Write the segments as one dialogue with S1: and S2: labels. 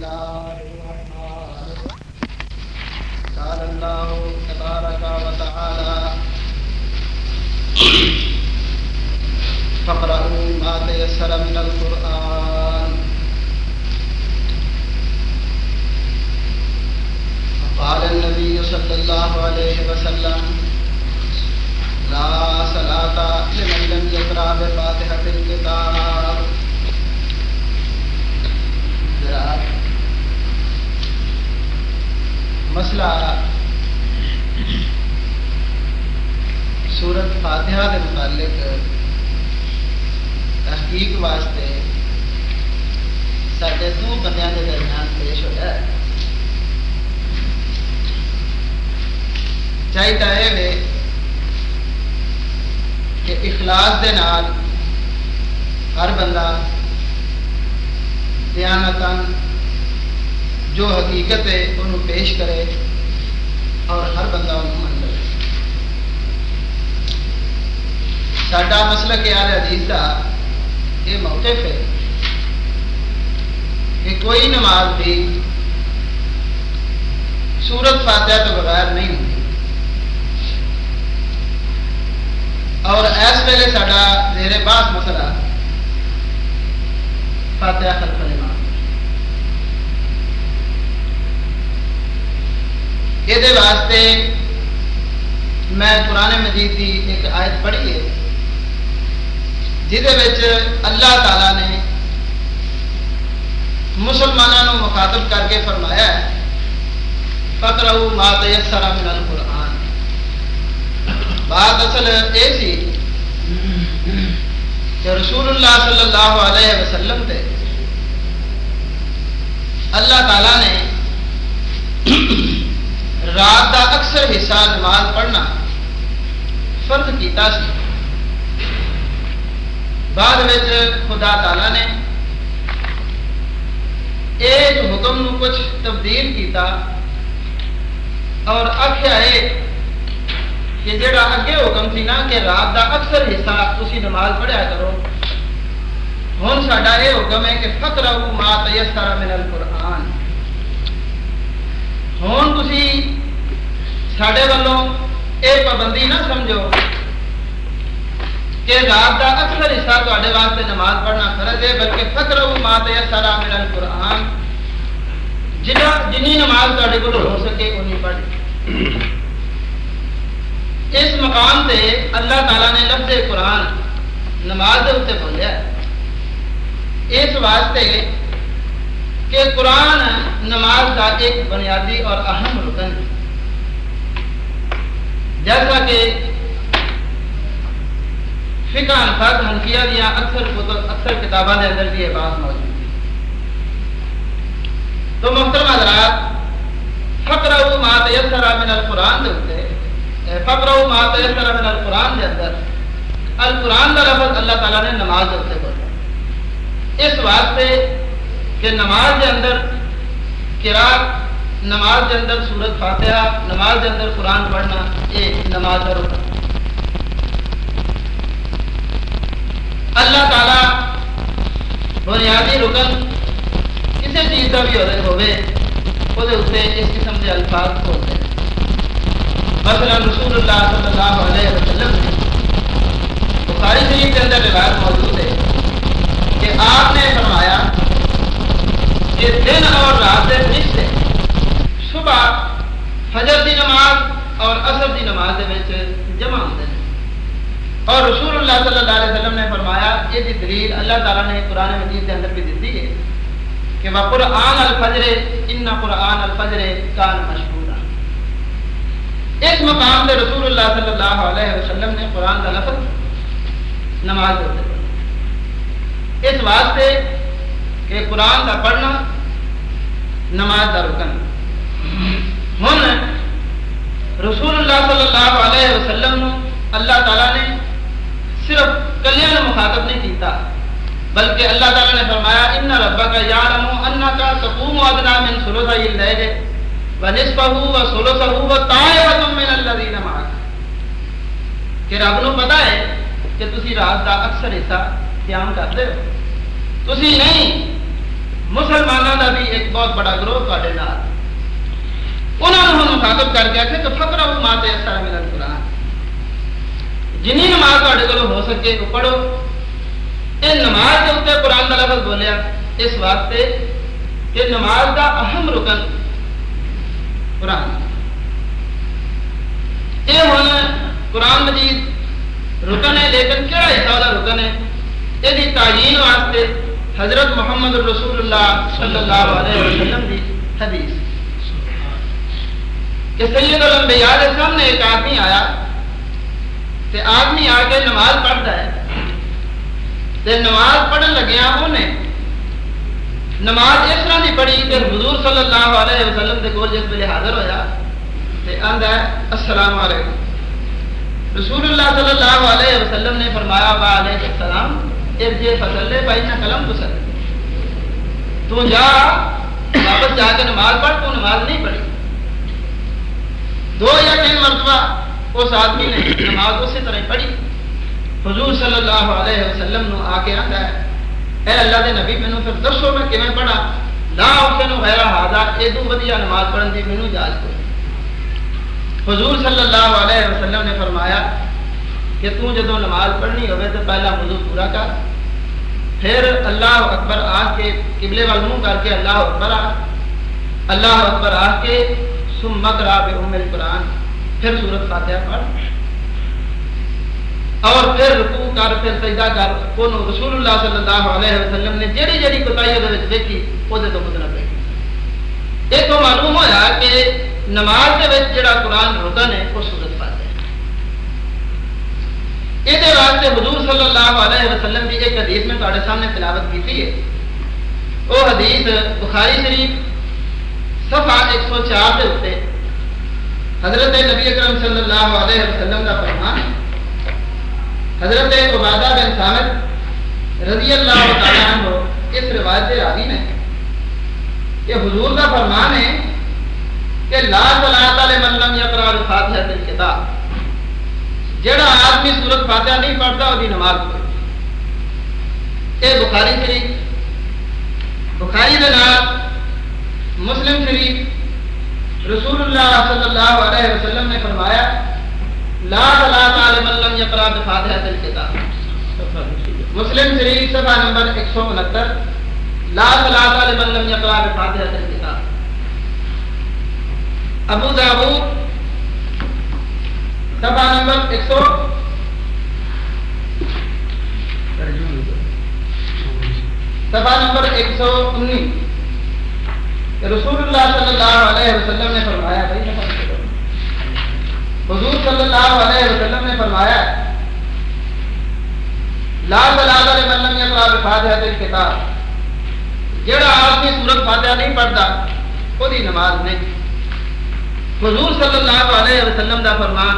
S1: الله الرحمن قال الله تبارك وتعالى فاقرأوا ما تيسر من القرآن قال النبي صلى الله عليه وسلم لا صلاة لمن لم يقرأ بفاتحة الكتاب مسئلہ سورت فاتحہ کے متعلق تحقیق واسطے سارے دو بندیاں کے درمیان پیش ہوا ہے۔ چاہیے کہ اخلاص دے نال ہر بندہ دیانتن جو حقیقت ہے انہوں پیش کرے اور ہر بندہ انہوں من لے سڈا مسئلہ کیا ہے عزیز کا یہ موقف ہے کہ کوئی نماز بھی سورت فاتحہ تو بغیر نہیں ہوتی۔ اور اس ویلے سڈا زیر باس مسئلہ فاتحہ خلف الامام یہ واسطے میں قرآن مجید کی ایک آیت پڑھی ہے جہد اللہ تعالی نے مسلمانوں مخاطب کر کے فرمایا فکر مات یسرا من القرآن بات اصل یہ سی کہ رسول اللہ صلی اللہ علیہ وسلم تے اللہ تعالی نے رات کا اکثر حصہ نماز پڑھنا فرض کیتا سی۔ بعد خدا تعالی نے ایک حکم نو کچھ تبدیل کیتا اور آخیا ہے کہ جڑا اگے حکم سی نا کہ رات کا اکثر حصہ تھی نماز پڑھیا کرو۔ ہوں سڈا یہ حکم ہے کہ فکر ما تیسرا من القرآن۔ ہوں تھی سڈے والوں یہ پابندی نہ سمجھو کہ رات کا اکثر حصہ تے واسطے نماز پڑھنا فرض ہے بلکہ فکر ما تیسرا من القرآن جنا جنی نماز تے کو ہو سکے انہیں پڑھ اس مقام سے اللہ تعالیٰ نے لفظ قرآن نماز کے اتنے بولیا اس واسطے کہ قرآن نماز کا ایک بنیادی اور اہم رکن ہے جیسا کہ فکا انفاظ ہنفیا دیا اکثر اکثر کتابوں کے اندر بھی یہ بات موجود ہے تو محترم حضرات فکر مات یسرا من القرآن کے اتنے فکر مات یسرا من القرآن کے اندر، القرآن کا لفظ اللہ تعالیٰ نے نماز کے اتنے بولا۔ اس واسطے کہ نماز کے اندر کرا نماز کے اندر سورت فاتحہ، نماز کے اندر قرآن پڑھنا، یہ نماز کا رکن اللہ تعالی بنیادی رکن کسی چیز کا بھی ہوئے وہ اس قسم کے الفاظ بولتے ہیں۔ مثلا رسول اللہ صلی اللہ علیہ وسلم نے بخاری شریف کے اندر روایت موجود ہے کہ آپ نے فرمایا کہ دن اور رات کے رشتے صبح، فجر کی نماز اور اثر کی نماز جمع ہوتے ہیں اور رسول اللہ صلی اللہ علیہ وسلم نے فرمایا، یہ جی دلیل اللہ تعالیٰ نے قرآن مجید کے اندر بھی دیتی ہے کہ وہ قرآن الفجر ان قرآن الفجر کان مشہور اس مقام سے رسول اللہ صلی اللہ علیہ وسلم نے قرآن کا لفظ نماز دیتے اس واسطے کہ قرآن کا پڑھنا، نماز کا رکن۔ ہوں رسول اللہ صلی اللہ علیہ وسلم اللہ تعالیٰ نے صرف کلیاں مخاطب نہیں کیتا، بلکہ اللہ تعالیٰ نے فرمایا ان ربا کا یا رمو ان کا سکوم ادنا من سلو سا یہ لے گئے و نصف ہو و سولو سا ہو تائے و من اللہ دین کہ رب نو پتا ہے کہ تسی رات کا اکثر حصہ قیام کرتے ہو۔ تسی نہیں مسلمانوں کا بھی ایک بہت بڑا گروہ تے نال۔ انہوں نے مخاطب کر کے آخر کہ فکر وہ ماں سارا میرا قرآن۔ جنی نماز تے کو ہو سکے وہ پڑھو۔ یہ نماز کے اتنے قرآن کا لفظ بولیا، اس واسطے کہ نماز کا اہم رکن قرآن۔ یہ ہوں قرآن مجید رکن ہے، لیکن کہڑا حصہ والا رکن ہے؟ یہ تعین واسطے حضرت محمد رسول اللہ صلی اللہ علیہ وسلم کی حدیث۔ کہ سید الانبیاء کے سامنے ایک آدمی آیا تے آدمی آ کے نماز پڑھتا ہے۔ تے نماز پڑھن لگیا انہیں۔ نماز اس طرح کی پڑھی کہ حضور صلی اللہ علیہ وسلم کے کول جس ویلے حاضر ہویا تے آندا ہے، السلام علیکم۔ رسول اللہ صلی اللہ علیہ وسلم نے فرمایا وا علیہ السلام ارجے فصل بھائی نہ قلم تو سر۔ تو جا، واپس جا کے نماز پڑھ، تو نماز نہیں پڑھی۔ دو یا تین مرتبہ اس آدمی نے نماز اسی طرح پڑھی۔ حضور صلی اللہ علیہ وسلم نو آ کے آتا ہے، اے اللہ دے نبی مینو پھر دسو میں کیون پڑھا لا اوکے غیر ہاضا ادو ودیا نماز پڑھن دی مینو جاج کو حضور صلی اللہ علیہ وسلم نے فرمایا کہ تو جدو نماز پڑھنی ہوئے تو پہلا وضو پورا کر۔ پھر اللہ اکبر آ کے، قبلے وال منہ کر کے اللہ اکبر آ۔ اللہ اکبر آ کے سم مکرا بے القرآن. پھر سورت فاتحہ پڑھ. اور پھر رکوع کر، پھر سجدہ کر. کون؟ رسول اللہ صلی اللہ علیہ وسلم نے جڑی جڑی کوتاہی دے وچ دیکھی او دے تو مطلب ہے ایک تو معلوم ہویا کہ نماز دے وچ جڑا قرآن رکن ہے وہ سورت فاتحہ. یہ واسطے حضور صلی اللہ علیہ وسلم کی ایک حدیث میں تھوڑے سامنے تلاوت کی ہے. وہ حدیث بخاری شریف صفحہ ایک سو چار کے اتنے حضرت نبی اکرم صلی اللہ علیہ وسلم کا فرمان حضرت عبادہ بن سامد رضی اللہ تعالیٰ عنہ اس روایت سے راوی نے کہ حضور کا فرمان ہے کہ لا صلاۃ لمن لم یقرأ الفاتحہ الکتاب۔ جڑا آدمی سورت فاتحہ نہیں پڑھتا، وہ نماز پڑھے۔ یہ بخاری شریف، بخاری کے نام مسلم شریف رسول اللہ صلی اللہ علیہ وسلم نے فرمایا، لا صلاۃ علی من لم یقرأ بفاتحہ الکتاب مسلم شریف صفحہ نمبر 169 لا صلاۃ علی من لم یقرأ بفاتحہ الکتاب ابو داؤد سبا نمبر ایک سو سبا نمبر ایک سو انیس۔ رسول اللہ صلی اللہ علیہ وسلم نے فرمایا حضور صلی اللہ علیہ وسلم نے فرمایا، لا صلاۃ لمن لم يقرأ بفاتحة الكتاب جڑا آدمی سورت فاتحہ نہیں پڑھتا وہ نماز نہیں۔ حضور صلی اللہ علیہ وسلم کا فرمان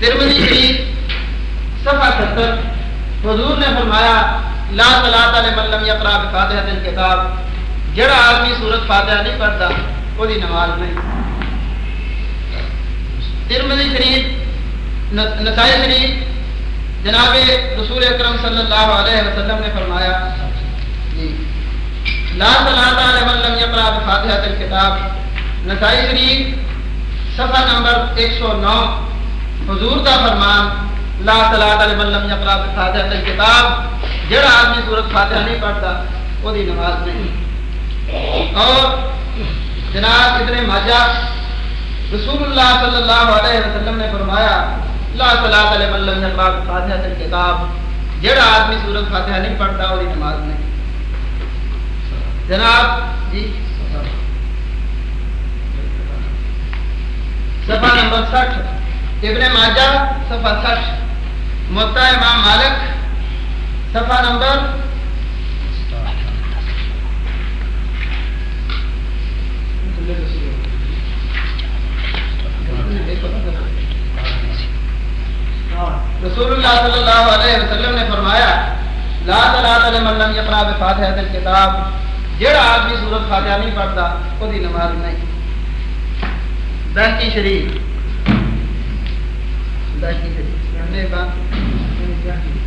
S1: ترمنی شریف صفحہ ستر، حضور نے فرمایا، لا صلاۃ لمن لم يقرأ بفاتحة الكتاب جڑا آدمی سورت فاتحہ نہیں پڑھتا، وہ نماز نہیں ترمنی شریف نسائی شریف، جناب رسول اکرم صلی اللہ علیہ وسلم نے فرمایا جی لا صلاۃ لمن لم يقرأ بفاتحة الكتاب نسائی شریف، صفحہ نمبر 109 حضور کا فرمان، لا صلاۃ لمن لم يقرأ بفاتحة الكتاب جڑا آدمی سورۃ فاتحہ نہیں پڑھتا، وہ دی نماز نہیں اور جناب ابن ماجہ رسول اللہ صلی اللہ علیہ وسلم نے فرمایا، لا صلاۃ لمن لم يقرأ بفاتحة الكتاب۔ جڑا آدمی سورۃ فاتحہ نہیں پڑھتا، وہ دی نماز نہیں۔ جناب جی صفحہ نمبر 60 ابن ماجہ، صفحہ سٹھ۔ متا امام مالک، صفحہ نمبر رسول اللہ صلی اللہ علیہ وسلم نے فرمایا، لا صلاۃ لمن لم يقرأ بفاتحة الكتاب۔ جڑا آدمی سورۃ فاتحہ نہیں پڑھتا، وہ دی نماز نہیں۔ بہتی شریف۔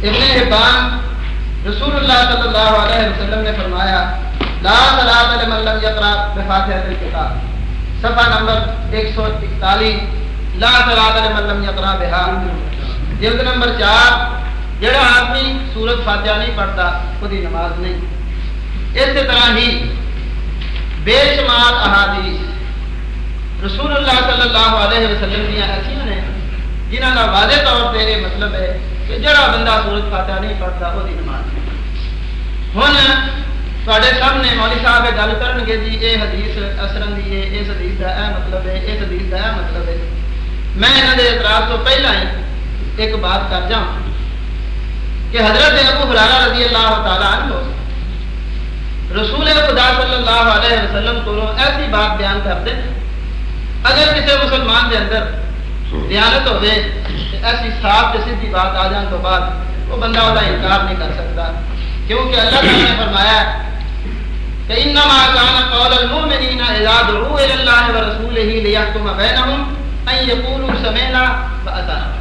S1: ابن حبان۔ رسول اللہ صلی اللہ علیہ وسلم نے فرمایا لا صلاۃ لمن لم يقرأ بفاتحة الكتاب. صفحہ نمبر 141 لا صلاۃ لمن لم يقرأ بها. جلد نمبر 4 جڑا آدمی سورت فاتحہ نہیں پڑھتا خودی نماز نہیں. اسی طرح ہی بے شمار احادیث. رسول اللہ صلی اللہ علیہ وسلم دیا ایسا نے جنہوں کا واضح طور پہ یہ مطلب ہے کہ جڑا بندہ سورت فاتحہ نہیں پڑھتا وہ نماز نہیں. ہوں تے سامنے مولی صاحب گل کرن گے جی یہ حدیث اثرن دی ہے اس حدیث کا یہ مطلب ہے اس حدیث کا یہ مطلب ہے میں یہاں کے اعتراض تو پہلا ہی ایک بات کر جا کہ حضرت ابو حرارا رضی اللہ تعالیٰ عنہ رسول خدا صلی اللہ علیہ وسلم کو ایسی بات بیان کر دیں اگر کسی مسلمان کے اندر دیانت ہوئے ایسی صاف سیدھی بات آ جان تو بعد وہ بندہ وہ انکار نہیں کر سکتا کیونکہ اللہ تعالیٰ نے فرمایا انما كان قول المؤمنين اذا دعوا الى الله ورسوله ليحكم بينهم ان يقولوا سمعنا واطعنا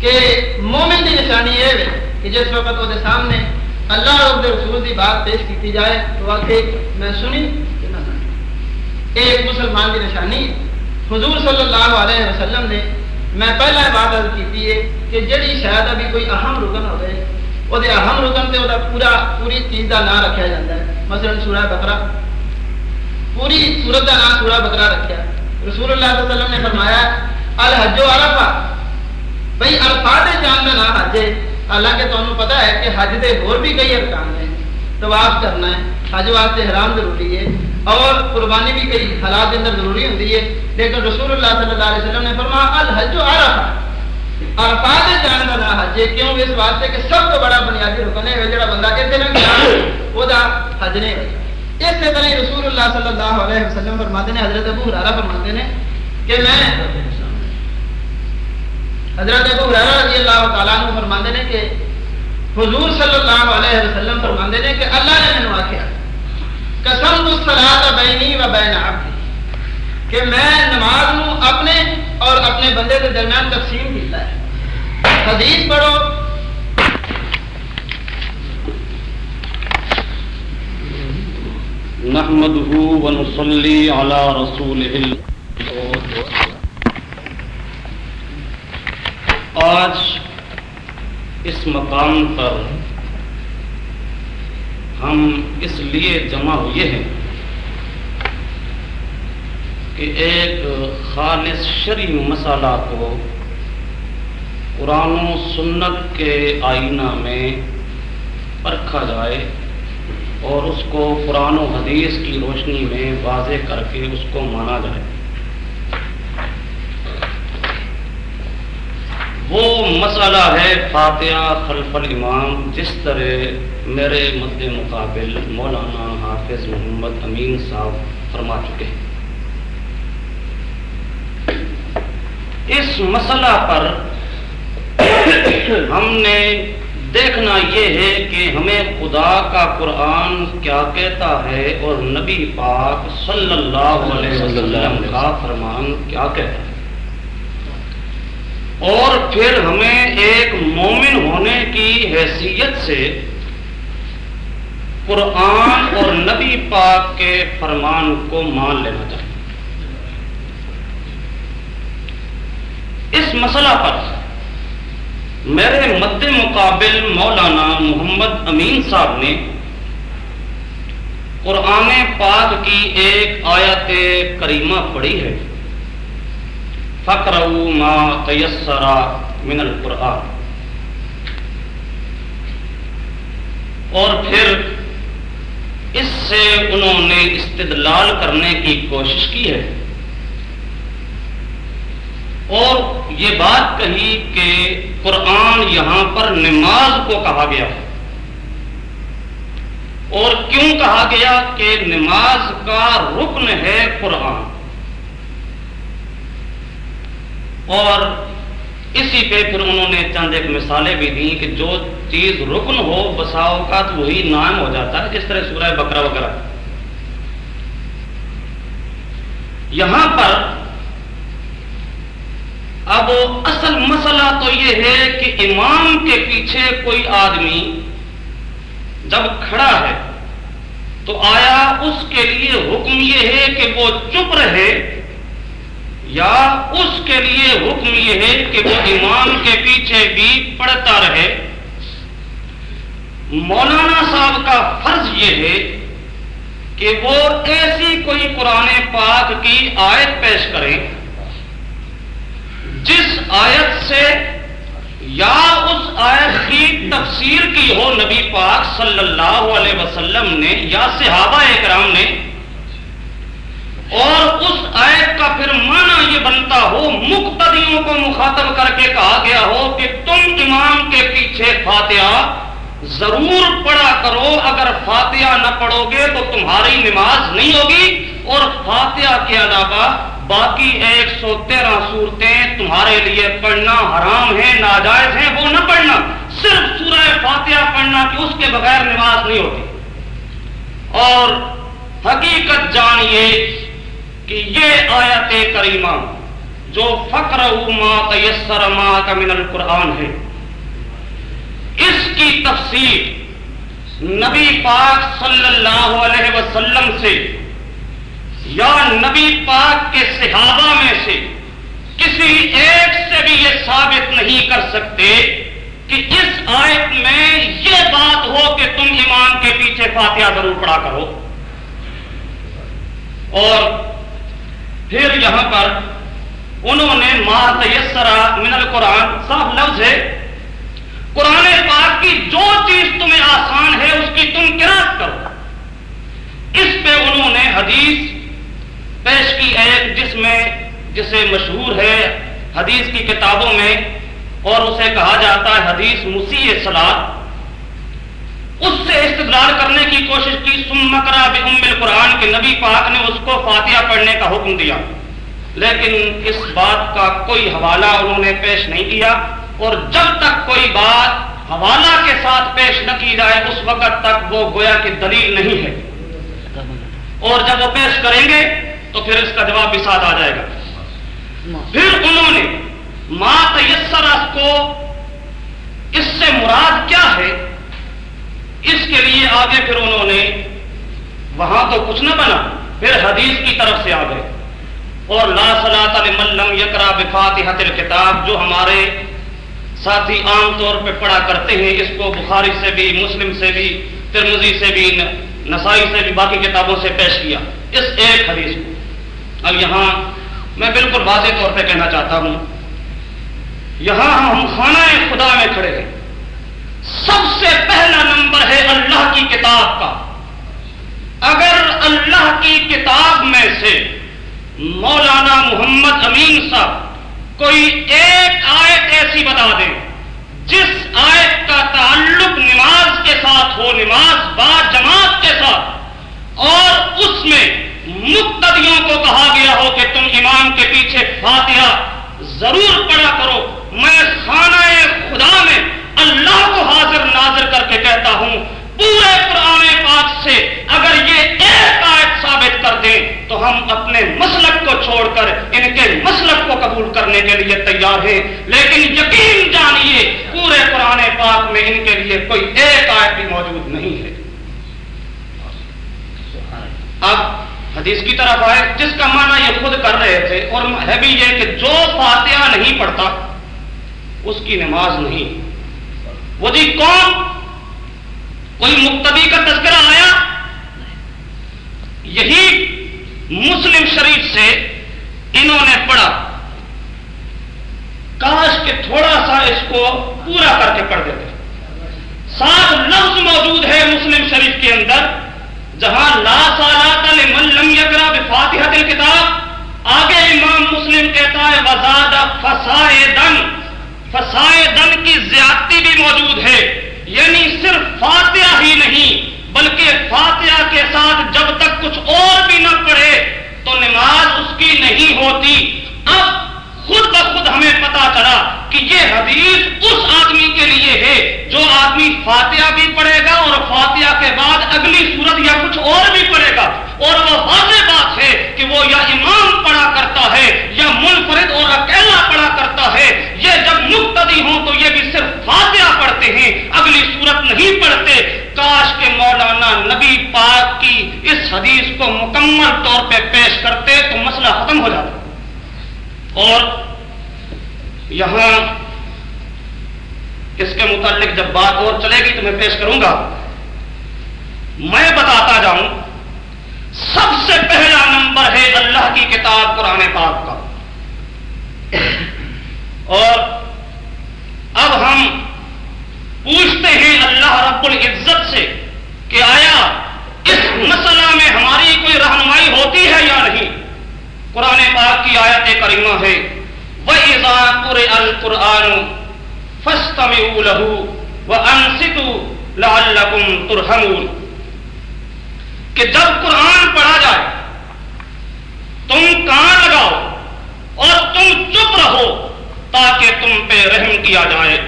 S1: کہ مومن کی نشانی یہ ہے کہ جس وقت وہ سامنے اللہ اور رسول کی بات پیش کی جائے تو آخے میں سنی کہ نہ سنی۔ ایک مسلمان کی نشانی حضور صلی اللہ علیہ وسلم نے میں پہلا بات عرض کی ہے کہ جڑی شاید ابھی کوئی اہم رکن ہوئے وہ اہم رکن سے وہ پورا پوری چیز کا نام رکھا جاتا ہے۔ مثلا سورہ بکرا پوری سورت کا نام سورہ بکرا رکھا۔ رسول اللہ صلی اللہ علیہ وسلم نے فرمایا، الحج و عرفہ۔ بھائی عرفات جان کا نام حج ہے۔ حالانکہ تمہیں پتا ہے کہ حج کے اور بھی کئی ارکان ہیں۔ طواف کرنا ہے، حج واسطے حرام ضروری ہے۔ اور قربانی بھی کئی حالات اندر ضروری ہوتی ہے۔ لیکن رسول اللہ صلی اللہ علیہ وسلم نے فرمایا، الحج و عرفہ۔ عرفات جان کا نام حج کیوں اس واسطے کہ سب تو بڑا بنیادی رکن ہے، جڑا بندہ کہتے ہیں کہ وہ حج نہیں ہوتا۔ اس سے طرح رسول اللہ صلی اللہ علیہ وسلم فرماتے ہیں، حضرت ابو حرارہ فرماتے ہیں کہ میں حضرت ابو حرارہ رضی اللہ تعالیٰ عنہ فرماتے ہیں کہ حضور صلی اللہ علیہ وسلم فرماتے ہیں کہ اللہ نے مینو آخیا قسم الصلاۃ بینی و بین عبدی۔ کہ میں نماز نو اپنے اور اپنے بندے کے درمیان تقسیم کیتا ہے۔ حدیث پڑھو۔
S2: نحمده ونصلي على رسوله آج اس مقام پر ہم اس لیے جمع ہوئے ہیں کہ ایک خالص شرعی مسئلہ کو قرآن و سنت کے آئینہ میں پرکھا جائے اور اس کو قرآن و حدیث کی روشنی میں واضح کر کے اس کو مانا جائے۔ وہ مسئلہ ہے فاتحہ خلف الامام، جس طرح میرے مد مقابل مولانا حافظ محمد امین صاحب فرما چکے ہیں۔ اس مسئلہ پر ہم نے دیکھنا یہ ہے کہ ہمیں خدا کا قرآن کیا کہتا ہے اور نبی پاک صلی اللہ علیہ وسلم کا فرمان کیا کہتا ہے۔ اور پھر ہمیں ایک مومن ہونے کی حیثیت سے قرآن اور نبی پاک کے فرمان کو مان لینا چاہیے۔ اس مسئلہ پر۔ میرے مد مقابل مولانا محمد امین صاحب نے قرآن پاک کی ایک آیت کریمہ پڑھی ہے۔ فکر ما تیسرا من القرآن۔ اور پھر اس سے انہوں نے استدلال کرنے کی کوشش کی ہے۔ اور یہ بات کہی کہ قرآن یہاں پر نماز کو کہا گیا اور کیوں کہا گیا کہ نماز کا رکن ہے قرآن؟ اور اسی پہ پھر انہوں نے چند ایک مثالیں بھی دی کہ جو چیز رکن ہو بساؤ کا تو وہی نام ہو جاتا ہے، جس طرح سورہ بکرا وغیرہ۔ یہاں پر اب اصل مسئلہ تو یہ ہے کہ امام کے پیچھے کوئی آدمی جب کھڑا ہے تو آیا اس کے لیے حکم یہ ہے کہ وہ چپ رہے یا اس کے لیے حکم یہ ہے کہ وہ امام کے پیچھے بھی پڑھتا رہے۔ مولانا صاحب کا فرض یہ ہے کہ وہ ایسی کوئی قرآن پاک کی آیت پیش کریں۔ جس آیت سے یا اس آیت کی تفسیر کی ہو نبی پاک صلی اللہ علیہ وسلم نے یا صحابہ اکرام نے، اور اس آیت کا پھر معنی یہ بنتا ہو، مقتدیوں کو مخاطب کر کے کہا گیا ہو کہ تم امام کے پیچھے فاتحہ ضرور پڑھا کرو، اگر فاتحہ نہ پڑھو گے تو تمہاری نماز نہیں ہوگی، اور فاتحہ کے علاوہ باقی ایک سو تیرہ صورتیں تمہارے لیے پڑھنا حرام ہے ناجائز ہے وہ نہ پڑھنا۔ صرف سورہ فاتحہ پڑھنا کہ اس کے بغیر نماز نہیں ہوتی۔ اور حقیقت جانیے کہ یہ آیت کریمہ جو فقر ما تیسر ما کا من القرآن ہے، اس کی تفسیر نبی پاک صلی اللہ علیہ وسلم سے یا نبی پاک کے صحابہ میں سے کسی ایک سے بھی یہ ثابت نہیں کر سکتے کہ اس آیت میں یہ بات ہو کہ تم ایمان کے پیچھے فاتحہ ضرور پڑا کرو۔ اور پھر یہاں پر انہوں نے ما تیسرا من القرآن صاف لفظ ہے، قرآن پاک کی جو چیز تمہیں آسان ہے اس کی تم کراط کرو۔ اس پہ انہوں نے حدیث پیش کی ایک جس میں جسے مشہور ہے حدیث کی کتابوں میں اور اسے کہا جاتا ہے حدیث مسیح سلاد اس سے استدلال کرنے کی کوشش کی سمکرا ام القرآن کے نبی پاک نے اس کو فاتحہ پڑھنے کا حکم دیا۔ لیکن اس بات کا کوئی حوالہ انہوں نے پیش نہیں کیا۔ اور جب تک کوئی بات حوالہ کے ساتھ پیش نہ کی جائے، اس وقت تک وہ گویا کی دلیل نہیں ہے۔ اور جب وہ پیش کریں گے تو پھر اس کا جواب بھی ساتھ آ جائے گا۔ پھر انہوں نے ما تیسر کو، اس سے مراد کیا ہے؟ اس کے لیے آگے پھر انہوں نے وہاں تو کچھ نہ بنا، پھر حدیث کی طرف سے آ گئے اور لا صلاح لم یکرا بفاتحت الکتاب جو ہمارے ساتھی عام طور پہ پڑھا کرتے ہیں، اس کو بخاری سے بھی، مسلم سے بھی ترمزی سے بھی، نسائی سے بھی، باقی کتابوں سے پیش کیا۔ اس ایک حدیث کو۔ اب یہاں میں بالکل واضح طور پہ کہنا چاہتا ہوں، یہاں ہم خانہ خدا میں کھڑے ہیں۔ سب سے پہلا نمبر ہے اللہ کی کتاب کا۔ اگر اللہ کی کتاب میں سے مولانا محمد امین صاحب کوئی ایک آیت ایسی بتا دے، جس آیت کا تعلق نماز کے ساتھ ہو، نماز با جماعت کے ساتھ، اور اس میں مقتدیوں کو کہا گیا ہو کہ تم امام کے پیچھے فاتحہ ضرور پڑا کرو۔ میں خانہ خدا میں اللہ کو حاضر ناظر کر کے کہتا ہوں، پورے پرانے پاک سے اگر یہ ایک آیت ثابت کر دیں تو ہم اپنے مسلک کو چھوڑ کر ان کے مسلک کو قبول کرنے کے لیے تیار ہیں۔ لیکن یقین جانیے، پورے پرانے پاک میں ان کے لیے کوئی ایک آیت بھی موجود نہیں ہے۔ اب حدیث کی طرف آئے، جس کا معنی یہ خود کر رہے تھے، اور ہے بھی یہ کہ جو فاتحہ نہیں پڑھتا، اس کی نماز نہیں۔ وہ جی کون کوئی مقتدی کا تذکرہ آیا۔ یہی مسلم شریف سے انہوں نے پڑھا۔ کاش کے تھوڑا سا اس کو پورا کر کے پڑھ دیتے۔ سات لفظ موجود ہے مسلم شریف کے اندر۔ جہاں لا سالات لمن لم یقرا بفاتحہ کتاب آگے امام مسلم کہتا ہے وزاد فسائے دن فسائے دن کی زیادتی بھی موجود ہے۔ یعنی صرف فاتحہ ہی نہیں، بلکہ فاتحہ کے ساتھ جب تک کچھ اور بھی نہ پڑھے، تو نماز اس کی نہیں ہوتی۔ اب خود بخود ہمیں پتا چلا کہ یہ حدیث اس آدمی کے لیے ہے جو آدمی فاتحہ بھی پڑھے گا اور فاتحہ کے بعد اگلی صورت یا کچھ اور بھی پڑھے گا۔ اور وہ واضح بات ہے کہ وہ یا امام پڑھا کرتا ہے یا منفرد اور اکیلا پڑھا کرتا ہے۔ یہ جب مقتدی ہوں تو یہ بھی صرف فاتحہ پڑھتے ہیں، اگلی صورت نہیں پڑھتے۔ کاش کے مولانا نبی پاک کی اس حدیث کو مکمل طور پہ پیش کرتے تو مسئلہ ختم ہو جاتا۔ اور یہاں اس کے متعلق جب بات اور چلے گی تو میں پیش کروں گا۔ میں بتاتا جاؤں، سب سے پہلا نمبر ہے اللہ کی کتاب قرآن پاک کا۔ اور اب ہم پوچھتے ہیں اللہ رب العزت سے کہ آیا اس مسئلہ میں ہماری کوئی رہنمائی ہوتی ہے یا نہیں؟ قرآن پاک کی آیت کریمہ ہے۔ وَإِذَا قُرِئَ الْقُرْآنُ فَاسْتَمِعُوا لَهُ وَأَنصِتُوا لَعَلَّكُمْ تُرْحَمُونَ۔ کہ جب قرآن پڑھا جائے، تم کان لگاؤ اور تم چپ رہو تاکہ تم پہ رحم کیا جائے۔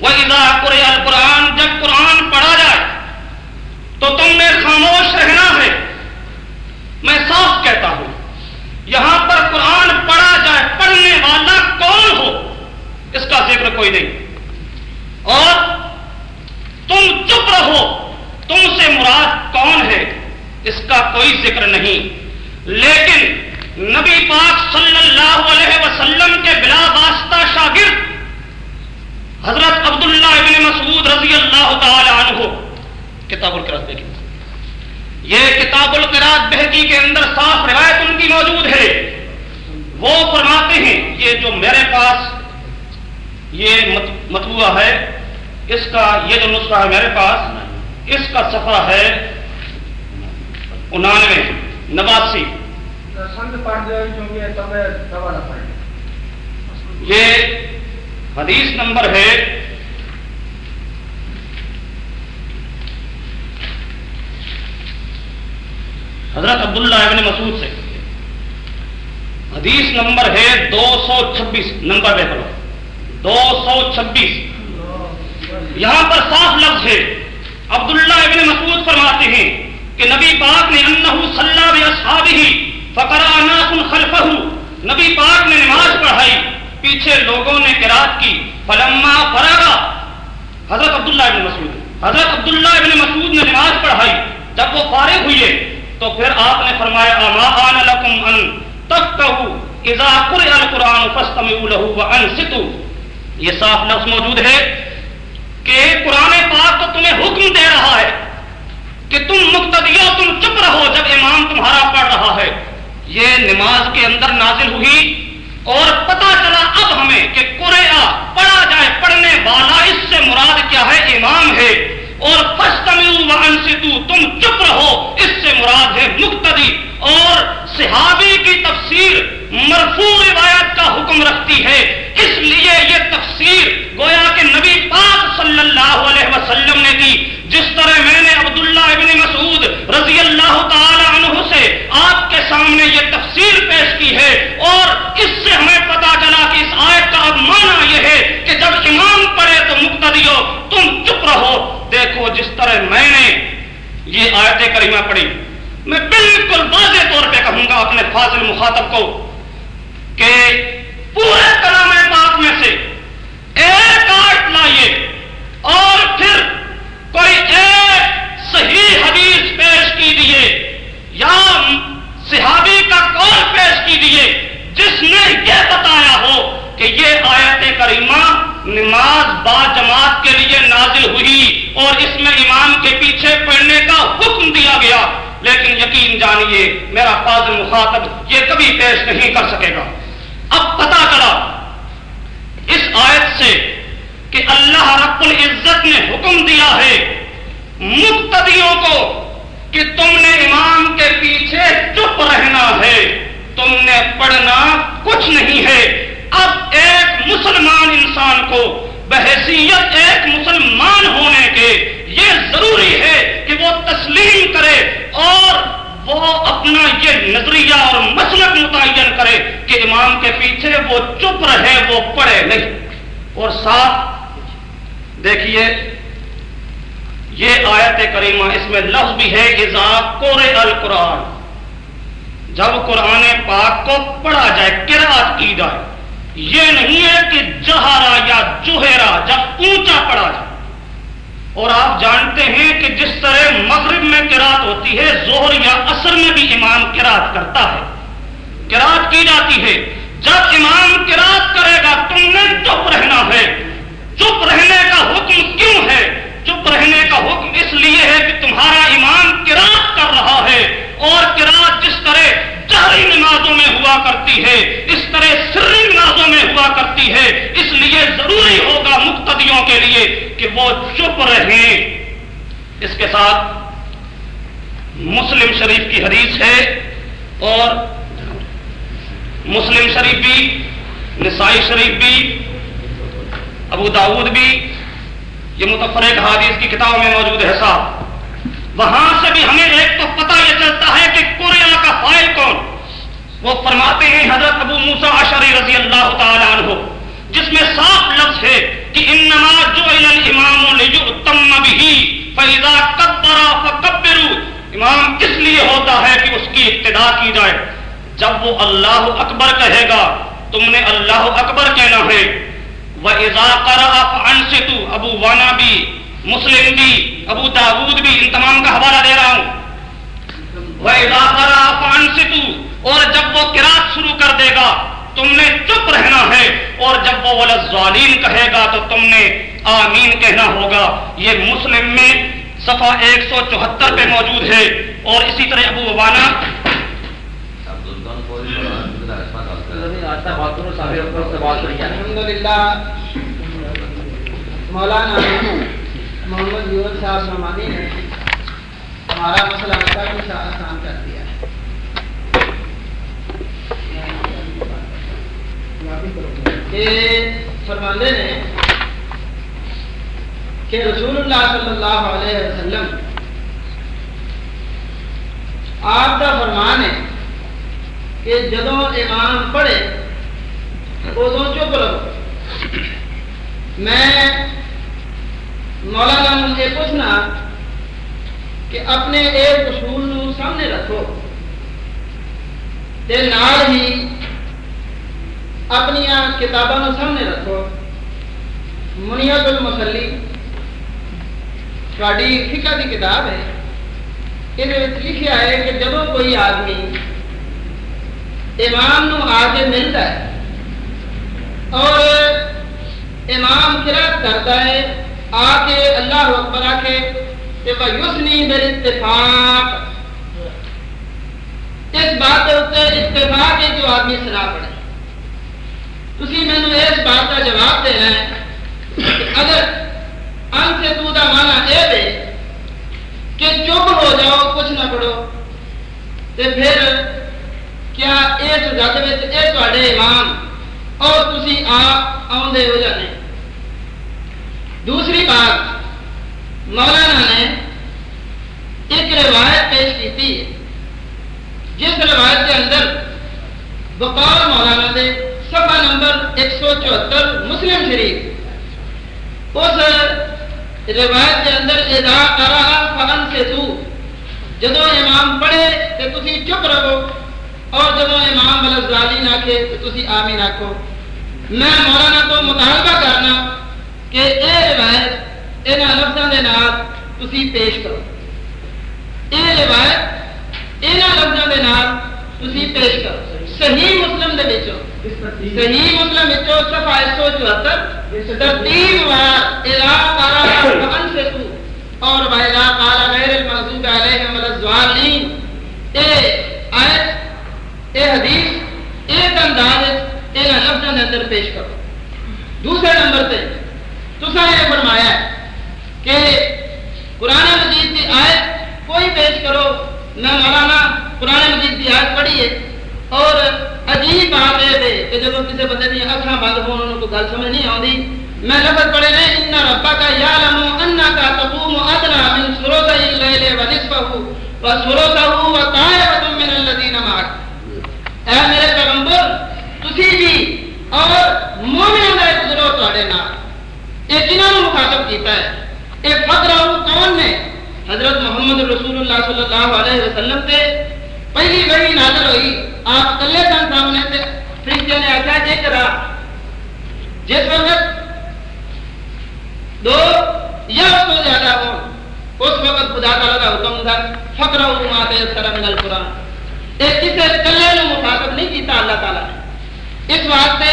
S2: وہ ادا قرآن جب قرآن پڑھا جائے، تو تم نے خاموش رہنا ہے۔ میں صاف کہتا ہوں۔ یہاں پر قرآن پڑھا جائے، پڑھنے والا کون ہو؟ اس کا ذکر کوئی نہیں۔ اور تم چپ رہو، تم سے مراد کون ہے؟ اس کا کوئی ذکر نہیں۔ لیکن نبی پاک صلی اللہ علیہ وسلم کے بلا واسطہ شاگرد حضرت عبداللہ ابن مسعود رضی اللہ تعالی عنہ کتاب القرات دیکھیں یہ کتاب القرات بہتی کے اندر صاف روایت ان کی موجود ہے وہ فرماتے ہیں یہ جو میرے پاس یہ مطبوعہ ہے اس کا یہ جو نسخہ ہے میرے پاس اس کا صفحہ ہے انانوے نواسی۔ یہ حدیث نمبر ہے۔ حضرت عبداللہ ابن مسعود سے۔ حدیث نمبر ہے دو سو چھبیس نمبر دیکھ لو۔ دو سو چھبیس۔ یہاں پر صاف لفظ ہے۔ عبداللہ ابن مسعود فرماتے ہیں کہ نبی پاک نے انہو صلی بأصحابہ فقرا ناس خلفہ نبی پاک نے نماز پڑھائی، پیچھے لوگوں نے قرات کی۔ فلما فرغا حضرت عبداللہ ابن مسعود۔ حضرت عبداللہ ابن مسعود نے نماز پڑھائی۔ جب وہ فارغ ہوئے، تو پھر آپ نے فرمایا، اما آن لکم ان تفقہوا اذا قرئ القرآن فاستمعوا له وانصتوا۔ یہ صاف لفظ موجود ہے۔ کہ قرآن پاک تو تمہیں حکم دے رہا ہے کہ تم مقتدیو تم چپ رہو جب امام تمہارا پڑھ رہا ہے۔ یہ نماز کے اندر نازل ہوئی اور پتا چلا اب ہمیں کہ قرآ پڑھا جائے پڑھنے والا اس سے مراد کیا ہے؟ امام ہے۔ اور تم چپ رہو، اس سے مراد ہے مقتدی۔ اور صحابی کی تفسیر مرفوع روایت کا حکم رکھتی ہے۔ اس لیے یہ تفسیر گویا کہ نبی پاک صلی اللہ علیہ وسلم نے دی، جس طرح میں نے عبداللہ ابن مسعود رضی اللہ تعالی عنہ سے آپ کے سامنے یہ تفسیر پیش کی ہے اور اس سے ہمیں پتا چلا کہ اس آیت کا اب معنی یہ ہے کہ جب امام پڑھے تو مقتدیو تم چپ رہو۔ دیکھو جس طرح میں نے یہ آیت کریمہ پڑھی۔ میں بالکل واضح طور پہ کہوں گا اپنے فاضل مخاطب کو کہ پورے کلام پاک میں سے ایک آٹ لائیے اور پھر کوئی ایک صحیح حدیث پیش کی دیے یا صحابی کا قول پیش کی دیے جس نے یہ بتایا ہو کہ یہ آیت کریمہ نماز با جماعت کے لیے نازل ہوئی اور اس میں امام کے پیچھے پڑھنے کا حکم دیا گیا، لیکن یقین جانیے میرا فاضل مخاطب یہ کبھی پیش نہیں کر سکے گا۔ اب پتا چلا اس آیت سے کہ اللہ رب العزت نے حکم دیا ہے مقتدیوں کو کہ تم نے امام کے پیچھے چپ رہنا ہے۔ تم نے پڑھنا کچھ نہیں ہے۔ اب ایک مسلمان انسان کو بحثیت ایک مسلمان ہونے کے یہ ضروری ہے کہ وہ تسلیم کرے اور وہ اپنا یہ نظریہ اور مسلک متعین کرے کہ امام کے پیچھے وہ چپ رہے، وہ پڑھے نہیں۔ اور ساتھ، دیکھیے، یہ آیت کریمہ اس میں لفظ بھی ہے کورے القرآن۔ جب قرآن پاک کو پڑھا جائے کراط کی جائے۔ یہ نہیں ہے کہ جہارا یا جوہرا جب اونچا پڑھا جائے۔ اور آپ جانتے ہیں کہ جس طرح مغرب میں کراط ہوتی ہے زہر یا اثر میں بھی امام کراط کرتا ہے۔ کراط کی جاتی ہے۔ جب امام کراط کرے گا، تم نے چپ رہنا ہے۔ چپ رہنے کا حکم کیوں ہے؟ چپ رہنے کا حکم اس لیے ہے کہ تمہارا امام کراط کر رہا ہے۔ اور کراط جس طرح جہری نمازوں میں ہوا کرتی ہے، اس طرح سری نمازوں میں ہوا کرتی ہے۔ اس لیے ضروری ہوگا مقتدیوں کے لیے کہ وہ چپ رہیں۔ اس کے ساتھ مسلم شریف کی حدیث ہے اور مسلم شریف بھی، نسائی شریف بھی، ابو داود بھی، یہ متفرق حادیث کی کتاب میں موجود ہے صاحب۔ وہاں سے بھی ہمیں ایک تو پتہ یہ چلتا ہے کہ کوریا کا فائل کون۔ وہ فرماتے ہیں حضرت ابو موسا اشری رضی اللہ تعالیٰ عنہ، جس میں صاف لفظ ہے کہ انما جو امام لیتم بھی فیضا کبرا فکبرو امام اس لیے ہوتا ہے کہ اس کی ابتدا کی جائے؟ جب وہ اللہ اکبر کہے گا، تم نے اللہ اکبر کہنا ہے۔ وہ سے تو ابو وانا بھی مسلم بھی، ابو داود بھی، ان تمام کا حوالہ دے رہا ہوں۔ وہ اور جب وہ کراط شروع کر دے گا، تم نے چپ رہنا ہے۔ اور جب وہ ظالین کہے گا، تو تم نے آمین کہنا ہوگا۔ یہ مسلم میں صفحہ ایک سو چوہتر پہ موجود ہے۔ اور اسی طرح ابو وانا
S1: مولانا محمد یور صاحب نعمانی نے ہمارا مسئلہ کافی آسان کر دیا کہ فرماندے نے کہ رسول اللہ صلی اللہ علیہ وسلم آپ کا فرمان ہے کہ جدو امام پڑھے ادو چپ رہو۔ میں مولانا یہ پوچھنا کہ اپنے ایک اصول نو سامنے رکھو۔ تے نال ہی اپنی کتابوں سامنے رکھو۔ منیت المسلی تھوڑی فکا کی کتاب ہے۔ یہ لکھا ہے کہ جب کوئی آدمی امام نو آ کے ملتا ہے اور امام قرات کرتا ہے آ کے اللہ اکبر آ کے یسنی بر اتفاق اس بات کے اتنے اتفاق ہے جو آدمی سنا پڑے۔ تھی مینو اس بات کا جواب دینا ہے کہ اگر ان سے تو دا مانا یہ دے کہ چپ ہو جاؤ، کچھ نہ پڑھو تو پھر کیا اس رد میں امام اور تھی آپ آدھے ہو جانے؟ دوسری بات، مولانا نے ایک روایت پیش کی تھی، جس روایت کے اندر بقول مولانا دے سفا نمبر ایک سو چوہتر مسلم شریف، اس روایت کے اندر ادا کرا فن سے تو جدو امام پڑھے تو تھی چپ رہو، اور جب امام الزالین آکھے تو تھی آمین آکھو۔ میں مولانا تو مطالبہ کرنا کہ اے روایت یہاں لفظوں کے نام تھی پیش کرو۔ یہ روایت یہاں لفظوں کے نام تھی پیش کرو۔ صحیح مسلم دے وچوں، صحیح مسلم وچوں صفحہ 174 ترتیب وار اذا قرأ فانصتوا اور وَإِذَا قَالَ غَيْرِ الْمَغْضُوبِ عَلَيْهِمْ وَلَا الضَّالِّينَ اے آیت، اے حدیث ایک انداز یہاں لفظوں کے اندر پیش کرو۔ دوسرے نمبر سے تصا یہ فرمایا ہے کہ قرآن مجید کی آیت کوئی پیش کرو، نہ مولانا قرآن مجید کی آیت پڑھی ہے اور عجیب بات یہ ہے کہ جب کسی بندے کی اکھاں بند ہو انہوں کو گل سمجھ نہیں آتی میں لفظ پڑھے نے، ان ربا کا یا لمو انا کا تقوم ادنا من سروسا اللیل و نصفه و سروسه و طائفه من الذين معك اے میرے پیغمبر، تسی بھی اور مومنوں کا ایک گروہ تواڈے نال۔ اے کنہاں نو مخاطب کیتا ہے۔ اے فقرہ کون نے حضرت محمد رسول اللہ صلی اللہ علیہ وسلم تے پہلی وحی نازل ہوئی۔ آپ کلے سن سامنے تے فرشتے نے آخیا جے کرا جس وقت دو یا اس تو زیادہ ہو، اس وقت خدا تعالیٰ کا حکم تھا فکر من القرآن۔ ایک کسی کلے نو مخاطب نہیں کیتا، اللہ تعالیٰ نے۔ اس واسطے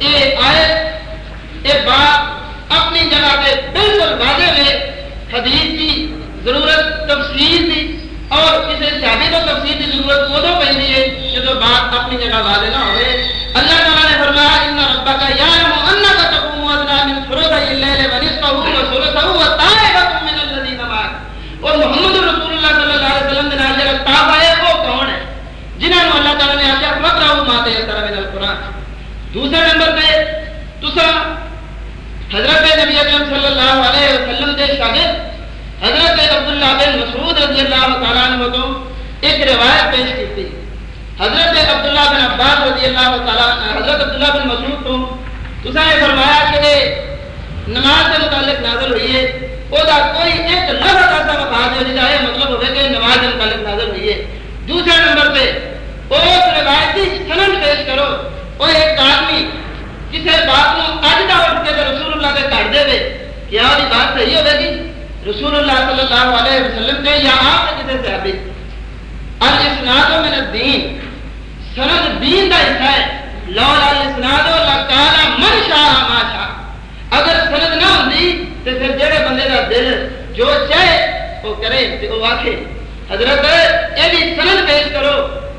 S1: یہ آئے یہ بات اپنی جگہ پہ بالکل واضح ہے حدیث کی ضرورت تفصیل کی اور کسی صحابی کو تفصیل کی ضرورت ادو پہ ہے جب بات اپنی جگہ واضح نہ ہوئے۔ اللہ تعالیٰ نے فرمایا ان ربا کا یا ان کا تقوم ادنا من فروغ الليل ونصفه وثلثه وطائفه من الذين معك. اور محمد رسول اللہ صلی اللہ علیہ وسلم نے نازل تاب ہے، وہ کون ہے؟ جنہوں نے اللہ تعالیٰ نے آخیا فقرہ ما تیسر من القرآن. دوسرے نمبر پہ تسا حضرت نبی اکرم صلی اللہ علیہ وسلم کے شاگرد حضرت عبداللہ بن مسعود رضی اللہ تعالیٰ عنہ کو ایک روایت پیش کی تھی۔ حضرت عبداللہ بن عباس رضی اللہ تعالیٰ حضرت عبداللہ بن مسعود کو تسا نے فرمایا کہ نماز کے متعلق نازل ہوئی ہے وہ کوئی ایک لفظ ایسا بتا دے جائے مطلب ہوگا کہ نماز کے متعلق نازل ہوئی ہے دوسرے نمبر پہ، اس روایتی سنن پیش کرو۔ وہ ایک آدمی کسی بات کو اج کا اٹھ کے رسول اللہ کے کر دے کیا بات صحیح ہوگی رسول اللہ صلی اللہ علیہ وسلم نے یا آپ نے کسی صحابی الاسناد من الدین، سند دین کا حصہ ہے۔ لولا الاسناد لقال من شاء ما شاء۔ اگر سند نہ ہوندی تو پھر جڑے بندے دا دل جو چاہے وہ کرے تے وہ آکھے۔ حضرت، یہ بھی سند پیش کرو۔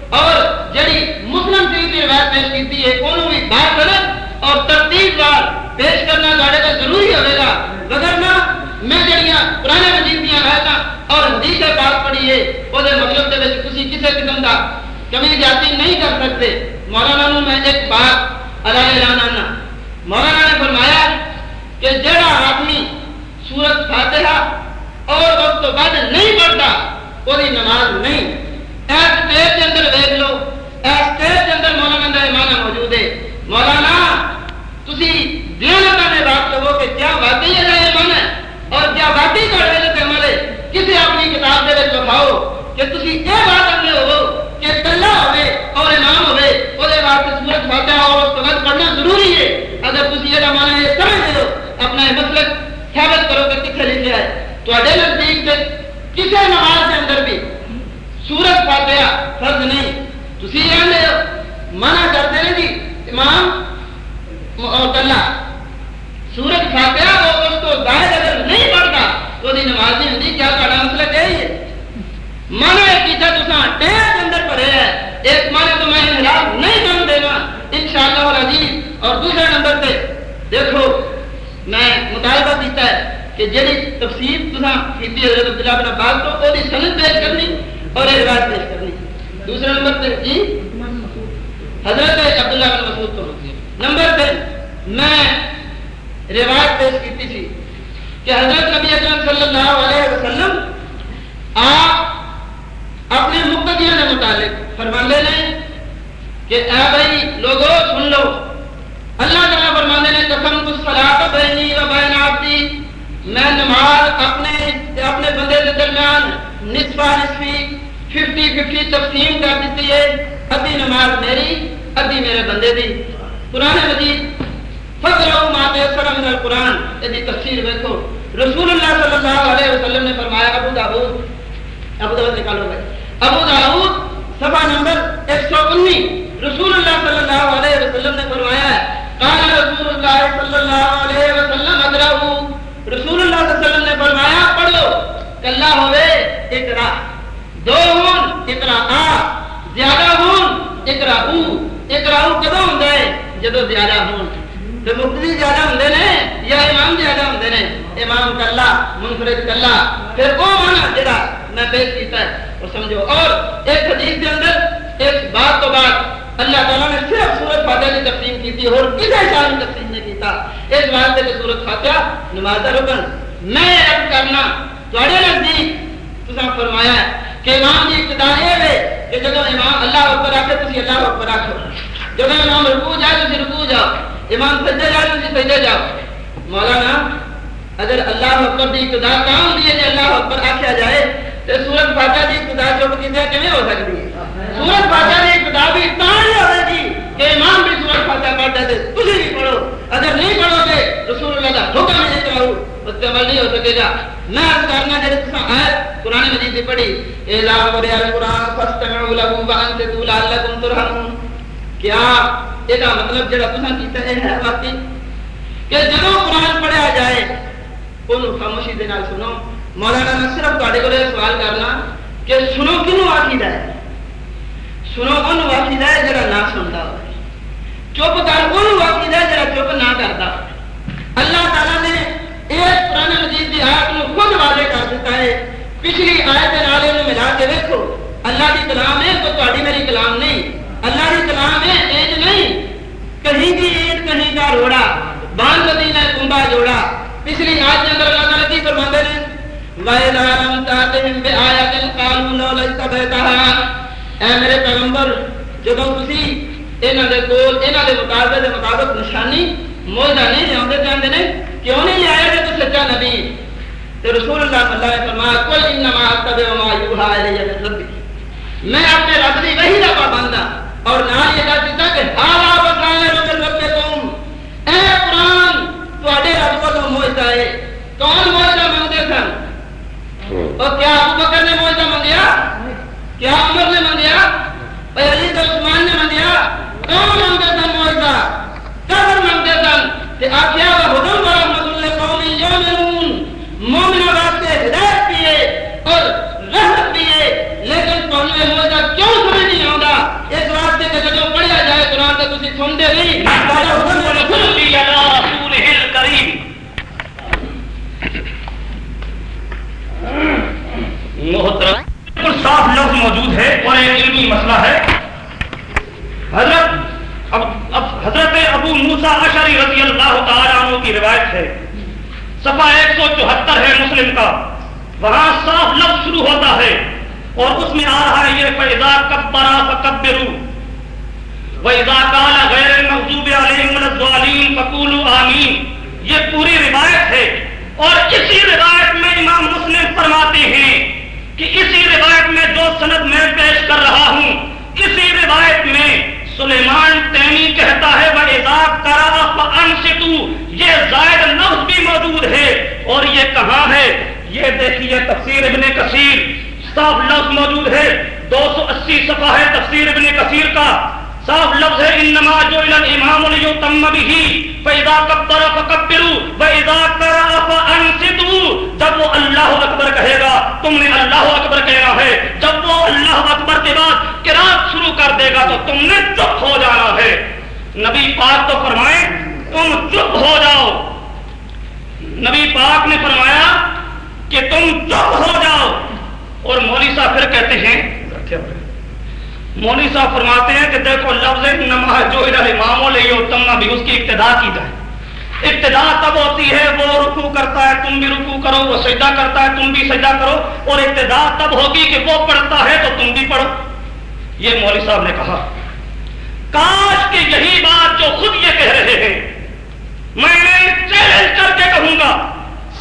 S1: اور جڑی مسلم شریف کی روایت پیش کی ہے، انہوں بھی بات سند اور ترتیب وار پیش کرنا تھوڑے کا ضروری ہوئے گا وگرنہ میں جڑیاں پرانے مجید دیا روایت اور حدیث بات پڑھی ہے وہ مطلب کے وچ کسی کسی قسم کا کمی جاتی نہیں کر سکتے۔ مولانا نو میں ایک بات ادا اعلان مولانا نے فرمایا کہ جڑا آدمی سورت فاتحہ اور اس تو بعد نہیں پڑھتا وہ نماز نہیں۔ ایس پیج کے اندر دیکھ لو ایس پیج کے اندر مولانا کا ایمانہ موجود ہے۔ مولانا، تسی دیانتا میں بات کرو کہ کیا واقعی ہے ایمان ہے اور کیا واقعی کر رہے تھے ہمارے کسی اپنی کتاب دے لکھاؤ کہ تسی یہ بات کرنے ہو کہ کلا ہوے اور امام ہوے او دے واسطے سورۃ فاتحہ اور اس کے پڑھنا ضروری ہے۔ اگر تسی یہ معنی یہ سمجھ لو اپنا یہ مسلک ثابت کرو کہ کتنے لکھا ہے۔ تواڈے نزدیک تے کسی نماز کے اندر بھی سورت فاتحہ فرض نہیں۔ تسی جانتے ہو، منع کرتے ہیں جی امام اور کلا سورت فاتحہ وہ اس کو ظاہر اگر نہیں پڑھتا، تو نماز نہیں ہوتی جی، کیا کہنا مسئلہ کیا ہی ہے؟ منع کیتا تسا ٹیر کے اندر پڑھے ہے ایک معنی تو میں انحراف نہیں کر دینا انشاءاللہ العزیز اور دوسرے نمبر پہ دیکھو میں مطالبہ کیتا ہے کہ جڑی تفسیر تسا کیتی حضرت عبداللہ بن عباس کو وہ سند پیش کرنی اور یہ روایت پیش کرنی۔ دوسرے نمبر پہ جی؟ حضرت عبداللہ بن مسعود کو نمبر پہ میں روایت پیش کی تھی کہ حضرت نبی اکرم صلی اللہ علیہ وسلم آپ اپنے مقتدیوں کے متعلق فرماندے نے کہ اے بھائی لوگوں سن لو۔ اللہ تعالیٰ فرماندے نے قسم تو صلاۃ بینی و بین میں نماز اپنے اپنے بندے کے درمیان نصفہ نصفی ففٹی ففٹی تقسیم کر دیتی ہے۔ ادھی نماز میری ادھی میرے بندے دی۔ قرآن مجید فقرہو ما تیسر من القرآن۔ یہ تفسیر دیکھو رسول اللہ صلی اللہ علیہ وسلم نے فرمایا، ابو داؤد ابو داؤد نکالو گئے ابو داؤد، صفحہ نمبر 119 رسول اللہ صلی اللہ علیہ وسلم نے فرمایا ہے، قال رسول اللہ صلی اللہ علیہ وسلم ادرہو رسول اللہ صلی اللہ علیہ وسلم نے فرمایا، پڑھو۔ کلا ہوئے، اقرا۔ دو ہون، اقرا آ۔ زیادہ ہون، اقرا او۔ اقرا او کدو ہوندا ہے؟ جدو زیادہ ہون۔ تو مقتدی زیادہ ہوندے نے یا امام زیادہ ہوندے نے؟ امام کلا، منفرد کلا۔ پھر وہ مانا جڑا میں پیش کیتا ہے وہ سمجھو۔ اور ایک حدیث کے اندر ایک بات تو بات اللہ تعالیٰ نے صرف سورت فاتحہ کی تقسیم کی تھی، اور کسی شان تقسیم نہیں اس بات سے سورت فاتحہ نماز رکن۔ میں عرض کرنا تھوڑے نزدیک تسا فرمایا ہے کہ امام کی ابتدا یہ ہے کہ جب امام اللہ اکبر آکھے، تسی اللہ اکبر آکھو۔ جب امام رکوع جائے، تسی رکوع جاؤ۔ امام سجدے جائے، تسی سجدے جاؤ۔ مولانا، اگر اللہ اکبر کی ابتدا کہاں ہوتی ہے اللہ اکبر آکھیا جائے تو سورت فاتحہ کی ابتدا چپ کی کیویں ہو سکتی ہے؟ سورت فاتحہ کی ابتدا بھی تاں جی ہی ہوے گی کہ امام بھی سورت فاتحہ پڑھتا ہے تسی بھی پڑھو۔ اگر نہیں پڑھو گے، رسول اللہ کا حکم نہیں کرو اس کا عمل نہیں ہو سکے گا۔ میں عرض کرنا جڑے تساں آیت قرآن مجید دی پڑھی۔ اے لا ورے القرآن فاستمعوا له وانتم لعلكم ترحمون۔ کیا؟ یہ مطلب جڑا تساں کیتا ہے ہے واقعی؟ کہ جب قرآن پڑھیا جائے انہوں خاموشی دے نال سنو۔ مولانا، میں صرف تواڈے کول سوال کرنا کہ سنو کینوں آکھیدا ہے؟ سنو انہوں آکھیدا ہے جڑا نہ سندا ہوئے۔ چپ کر انہوں آکھیدا ہے جڑا چپ نہ کردا اللہ تعالی نے اس قرآن مجید کی آیت کو خود واضح کر دیتا ہے۔ پچھلی آیت نال انہوں ملا کے دیکھو اللہ کی کلام ہے، تو تہاڈی میری کلام نہیں۔ اللہ کی کلام ہے، ایج نہیں۔ کہیں کی عید کہیں کا روڑا۔ بان مدینہ کنبا جوڑا۔ پچھلی آیت کے اندر اللہ تعالی کی فرماتے ہیں وَإِذَا لَمْ تَأْتِهِمْ بِآيَةٍ قَالُوا لَوْلَا اسْتَبَيْتَهَا اے میرے پیغمبر، جدوں تسی انہاں دے کول انہاں دے مطابق نشانی موجہ نہیں لے آتے جاندے نے کیوں نہیں لے آئے تو سچا نبی؟ تو رسول اللہ صلی اللہ علیہ وسلم کل انما اتبع ما یوحى الی من ربی۔ میں اپنے رب کی وحی کا پابند ہوں اور نہ یہ دیتا کہ ہاں من ربکم۔ اے قرآن تواڈے رب کو ہے۔ کون سن؟ اور کیا ابو بکر نے موجہ منگیا؟ کیا عمر نے منگیا؟ اور علی عثمان نے منگیا؟ کون و رحمت اللہ قوم یومنون واسطے ہدایت اور رحمت لیکن تمہیں کیوں سمجھ نہیں اس واسطے کہ پڑھیا جائے قرآن تسی نہیں۔ و رسول
S2: الکریم محترم صاف لفظ موجود ہے اور ایک علمی مسئلہ ہے۔ حضرت اب اب حضرت ابو موسا اشری رضی اللہ تعالیٰ عنہ کی روایت ہے۔ صفحہ ایک سو چوہتر ہے مسلم کا۔ وہاں صاف لفظ شروع ہوتا ہے اور اس میں آ رہا ہے یہ فیضا کبرا فکبرو وَإِذَا قَالَ غَيْرَ الْمَغْضُوبِ عَلَيْهِمْ وَلَا الضَّالِّينَ فَقُولُوا آمِينَ۔ یہ پوری روایت ہے۔ اور اسی روایت میں امام مسلم فرماتے ہیں کہ اسی روایت میں جو سند میں پیش کر رہا ہوں، اسی روایت میں سلیمان تیمی کہتا ہے وہ اضاف کرا فانشتو یہ زائد لفظ بھی موجود ہے اور یہ کہاں ہے؟ یہ دیکھیے تفسیر ابن کثیر، صاف لفظ موجود ہے، دو سو اسی صفحہ ہے تفسیر ابن کثیر کا۔ صاف لفظ ہے، انما جو الامام لیتم به فاذا كبر فكبروا واذا قرأ فانصتوا جب وہ اللہ اکبر کہے گا، تم نے اللہ اکبر کہنا ہے، جب وہ اللہ اکبر کے بعد قرات شروع کر دے گا تو تم نے چپ ہو جانا ہے۔ نبی پاک تو فرمائے، تم چپ ہو جاؤ۔ نبی پاک نے فرمایا کہ تم چپ ہو جاؤ۔ اور مولوی صاحب پھر کہتے ہیں مولوی صاحب فرماتے ہیں کہ دیکھو لفظ نما جو امام تم بھی اس کی ابتدا کی جائے۔ ابتدا تب ہوتی ہے، وہ رکو کرتا ہے، تم بھی رکو کرو، وہ سجدہ کرتا ہے، تم بھی سجدہ کرو۔ اور ابتدا تب ہوگی کہ وہ پڑھتا ہے تو تم بھی پڑھو۔ یہ مولوی صاحب نے کہا۔ کاش کہ یہی بات جو خود یہ کہہ رہے ہیں، میں نے چیلنج کر کے کہوں گا،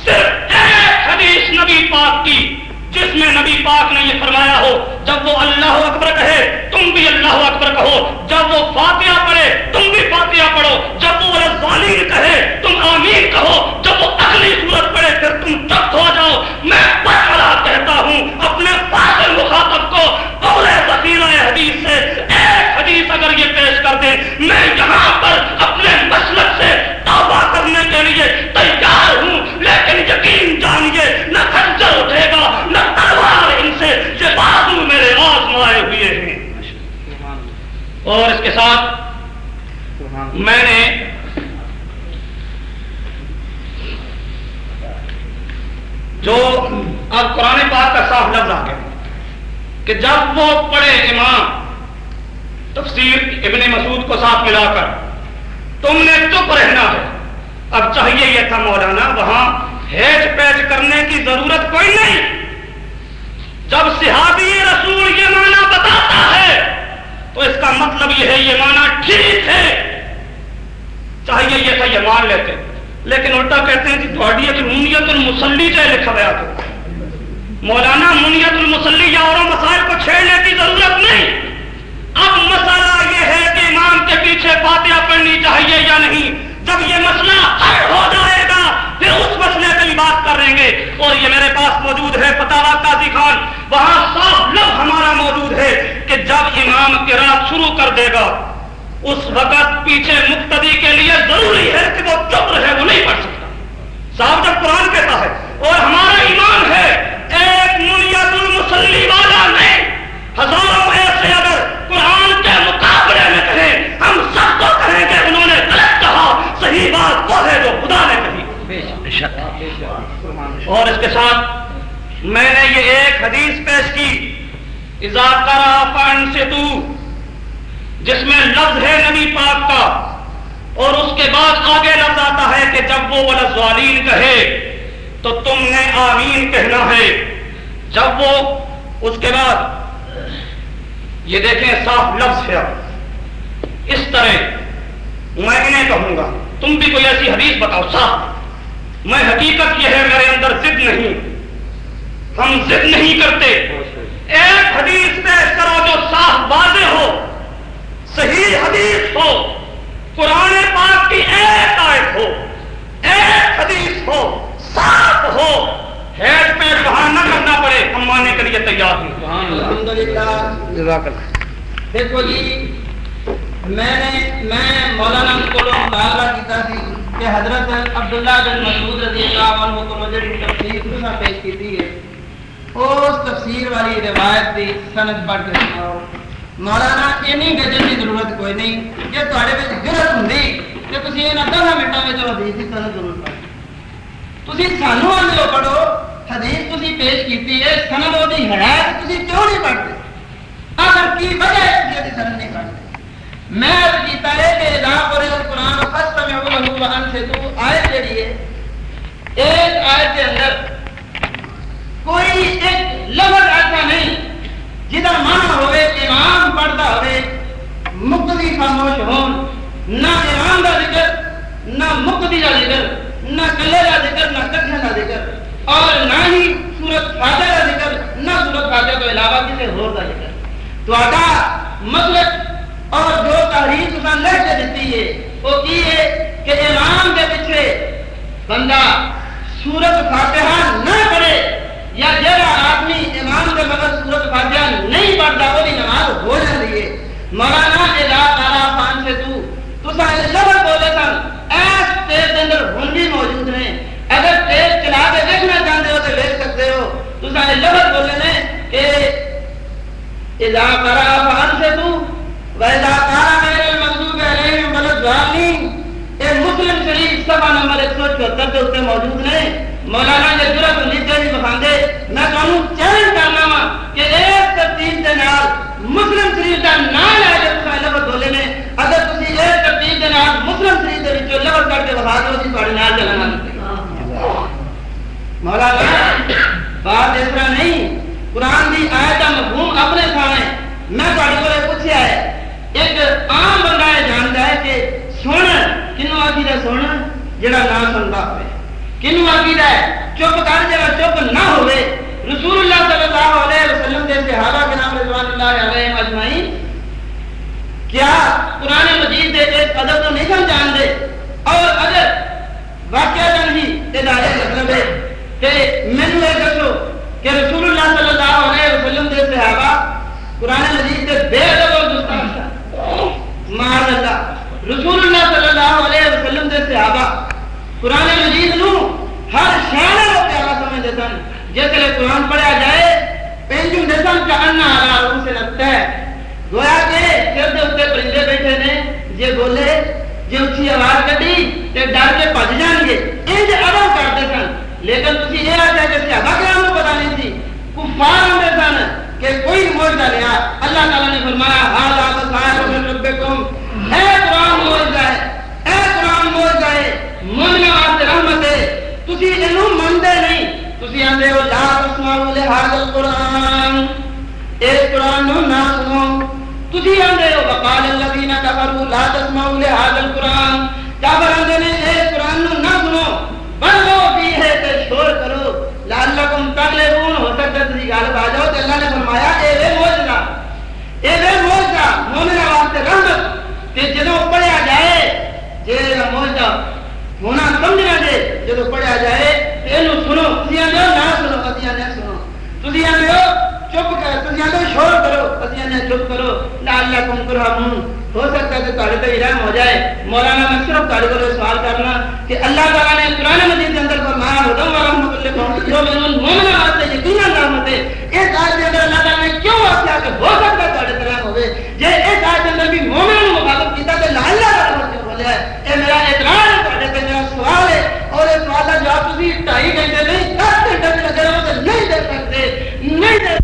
S2: صرف ایک حدیث نبی پاک کی، جس میں نبی پاک نے یہ فرمایا ہو، جب وہ اللہ اکبر کہے تم بھی اللہ اکبر کہو، جب وہ فاتحہ پڑھے، تم بھی فاتحہ پڑھو۔ جب وہ ظالم کہے، تم آمین کہو۔ جب وہ اگلی صورت پڑھے، پھر تم چپ ہو جاؤ میں بڑا کہتا ہوں اپنے فاصل مخاطب کو قول ذخیرہ حدیث سے ایک حدیث اگر یہ پیش کر دے میں یہاں پر اپنے مسلک سے توبہ کرنے کے لیے تیار ہوں لیکن یقین جانیے نہ خنجر اٹھے گا نہ تلوار ان سے یہ بازو میرے آزمائے ہوئے ہیں اور اس کے ساتھ میں نے جو اب قرآن پاک کا صاف لفظ آ گیا کہ جب وہ پڑھے امام تفسیر ابن مسعود کو ساتھ ملا کر، تم نے چپ رہنا ہے۔ اب چاہیے یہ تھا مولانا، وہاں ہیج پیج کرنے کی ضرورت کوئی نہیں۔ جب صحابی رسول یہ معنی بتاتا ہے تو اس کا مطلب یہ ہے، یہ مانا ٹھیک ہے۔ چاہیے یہ تھا، یہ مان لیتے۔ لیکن الٹا کہتے ہیں کہ تھوڑی منیت المسلی سے لکھا گیا تو۔ مولانا منیت المسلی یا اور مسائل کو چھیڑنے کی ضرورت نہیں۔ اب مسئلہ یہ ہے کہ امام کے پیچھے باتیں پڑھنی چاہیے یا نہیں۔ جب یہ مسئلہ حل ہو جائے گا، پھر اس مسئلے پہ بھی بات کر رہیں گے۔ اور یہ میرے پاس موجود ہے پتاوا قاضی خان۔ وہاں صاف لفظ ہمارا موجود ہے۔ قیام کے رات شروع کر دے گا، اس وقت پیچھے مقتدی کے لیے ضروری ہے کہ وہ چپ رہے، وہ نہیں پڑھ سکتا۔ صاحب جب قرآن کہتا ہے، اور ہمارا ایمان ہے، ایک منیت المسلی والا نہیں۔ ہزاروں ایسے اگر قرآن کے مقابلے میں کہیں، ہم سب کو کہیں کہ انہوں نے غلط کہا، صحیح بات وہ ہے جو خدا نے کہی۔ اور اس کے ساتھ میں نے یہ ایک حدیث پیش کی۔ فن سے تو جس میں لفظ ہے نبی پاک کا، اور اس کے بعد آگے لفظ آتا ہے کہ جب وہ ولزوالین کہے، تو تم نے آمین کہنا ہے۔ جب وہ، اس کے بعد، یہ دیکھیں صاف لفظ ہے۔ اس طرح میں انہیں کہوں گا۔ تم بھی کوئی ایسی حدیث بتاؤ، صاف۔ میں حقیقت یہ ہے، میرے اندر ضد نہیں۔ ہم ضد نہیں کرتے۔ ایک حدیث پیش کرو جو صاف واضح ہو صحیح حدیث ہو قرآن پاک کی ایک آیت ہو ایک حدیث ہو صاف ہو ہیڈ پہ بہان نہ کرنا پڑے ہم ماننے کے لیے تیار
S1: ہوں دیکھو جی میں نے میں مولانا کو مقابلہ کیتا تھی کہ حضرت عبداللہ بن مسعود رضی اللہ عنہ کو مجھے دوسرا پیش کی ہے اس تفسیر والی روایت دی سند پڑھ کے سناؤ۔ مولانا اینی گجن کی ضرورت کوئی نہیں۔ کہ تھوڑے وچ ضرورت ہوندی۔ کہ تسی انہاں 10 منٹاں وچ حدیث دی سند ضرور پڑھ تسی سانو اندروں پڑھو۔ حدیث تسی پیش کیتی ہے سند اودی ہے تسی کیوں نہیں پڑھتے؟ اگر کی وجہ ہے کہ تسی سند نہیں پڑھتے؟ میں عرض کیتا ہے کہ اذا قرئ القرآن فاستمعوا له وانصتوا، آیت جڑی ہے، ایک آیت کے اندر کوئی ایک لفظ ایسا نہیں جدا معنی ہوئے امام پڑھتا ہوئے مقتدی خاموش ہون نہ امام دا ذکر نہ مقتدی دا ذکر نہ کلے دا ذکر نہ کٹھے دا ذکر اور نہ ہی سورت فاتحہ دا ذکر نہ سورت فاتحہ تو علاوہ کسی اور دا ذکر تو آتا مطلب اور جو تحریر اس نے کے دیتی ہے وہ کی ہے کہ امام کے پیچھے بندہ سورت فاتحہ نہ پڑھے یا جڑا آدمی امام کے مگر سورت فاتحہ نہیں پڑھتا، وہ نماز ہو جاتی ہے مولانا الا تعالی فان سے تو تو سارے لفظ بولے سن، ایس تیز اندر ہن بھی موجود ہیں اگر تیز چلا کے دیکھنا چاہتے ہو تو دیکھ سکتے ہو۔ تو سارے لفظ بولے نے کہ اذا قرا فان سے تو مسلم شریف سفا نمبر ایک سو چوہتر کے اتنے موجود نے۔ مولانا نے ضرورت نیچے نہیں بخاندے میں تمہیں چیلنج کرنا وا کہ ایک ترتیب کے نال مسلم شریف کا نام لے کے تصا لفظ بولے نے اگر تھی ایک ترتیب کے نال مسلم شریف کے لفظ کر کے بخا دو تھوڑے نال چلنا مولانا بات اس طرح نہیں قرآن کی آیت کا مفہوم اپنے سامنے میں تھوڑے کو پوچھا ہے ایک عام بندہ یہ جانتا ہے کہ سن کنو آخی دے سن جڑا نہ سنتا ہوئے کنو آخی دے چپ کر جڑا چپ نہ ہوئے۔ رسول اللہ صلی اللہ علیہ وسلم دے صحابہ کے نام رضوان اللہ علیہ اجمعین۔ کیا قرآن مجید دے اس ادب تو نہیں سن جان دے؟ اور اگر واقعہ جان ہی ادارے مطلب ہے کہ مینو یہ دسو کہ رسول اللہ صلی اللہ علیہ وسلم دے صحابہ قرآن مجید دے بے ادب اور دوستان مار اللہ رسول اللہ صلی اللہ علیہ وسلم دے صحابہ قرآن مجید نو ہر شان کو پیارا سمجھتے سن جس لیے قرآن پڑھا جائے پینجو نسل کا انا آرہا روح سے لگتا ہے۔ گویا کہ سر دے اتے پرندے بیٹھے نے جے بولے جے اچھی آواز کٹی، تے ڈر کے پج جان گے۔ انج ادب کرتے سن۔ لیکن تسی یہ آ جائے کہ صحابہ کے ہم پتا نہیں تھی۔ کفار ہوتے سن کہ کوئی موجودہ لیا اللہ تعالیٰ نے فرمایا حالا بسائر من ربکم اے قرآن موجودہ ہے اے قرآن موجودہ ہے مننے واسطے رحمت ہے تسی انہوں مندے نہیں تسی اندے لا تسمعوا لہذا القرآن اے قرآن نو نہ سنو تسی اندے ہو وقال الذین کفروا لا تسمعوا لهذا القرآن کافر اندے نے اے قرآن نو نہ سنو بلو بھی ہے تے شور کرو لعلکم تغلبون ہو سکتا تسی غالب آ جاؤ تے اللہ نے فرمایا اے وے موجزہ اے وے موجزہ مومنہ واسطے رحمت تے جدوں پڑھیا جائے جے موجزہ ہونا سمجھنا جے جدوں پڑھیا جائے تے اینو سنو تسی آندے نہ دنیا میں چپ کر دنیا میں شور کرو دنیا میں چپ کرو لال تم کرامون ہو سکتا ہے کہ تو تو ارام ہو جائے۔ مولانا میں صرف تارے کو سوال کرنا کہ اللہ تعالیٰ نے قرآن مجید کے اندر فرمایا ہو دم رحمت کو جو میں ان مومن آتے ہیں یقین ہوتے ہیں اس آج کے اندر اللہ تعالیٰ نے کیوں واقعہ کہ ہو سکتا ہے تارے ارام ہوئے۔ یہ اس آج کے اندر بھی مومن مخالف کیتا ہے کہ لال اللہ رحمت ہو جائے؟ اے میرا اعتراض ہے تارے تے میرا سوال ہے اور اس سوال کا جواب تسی ٹائی دے نہیں دیتا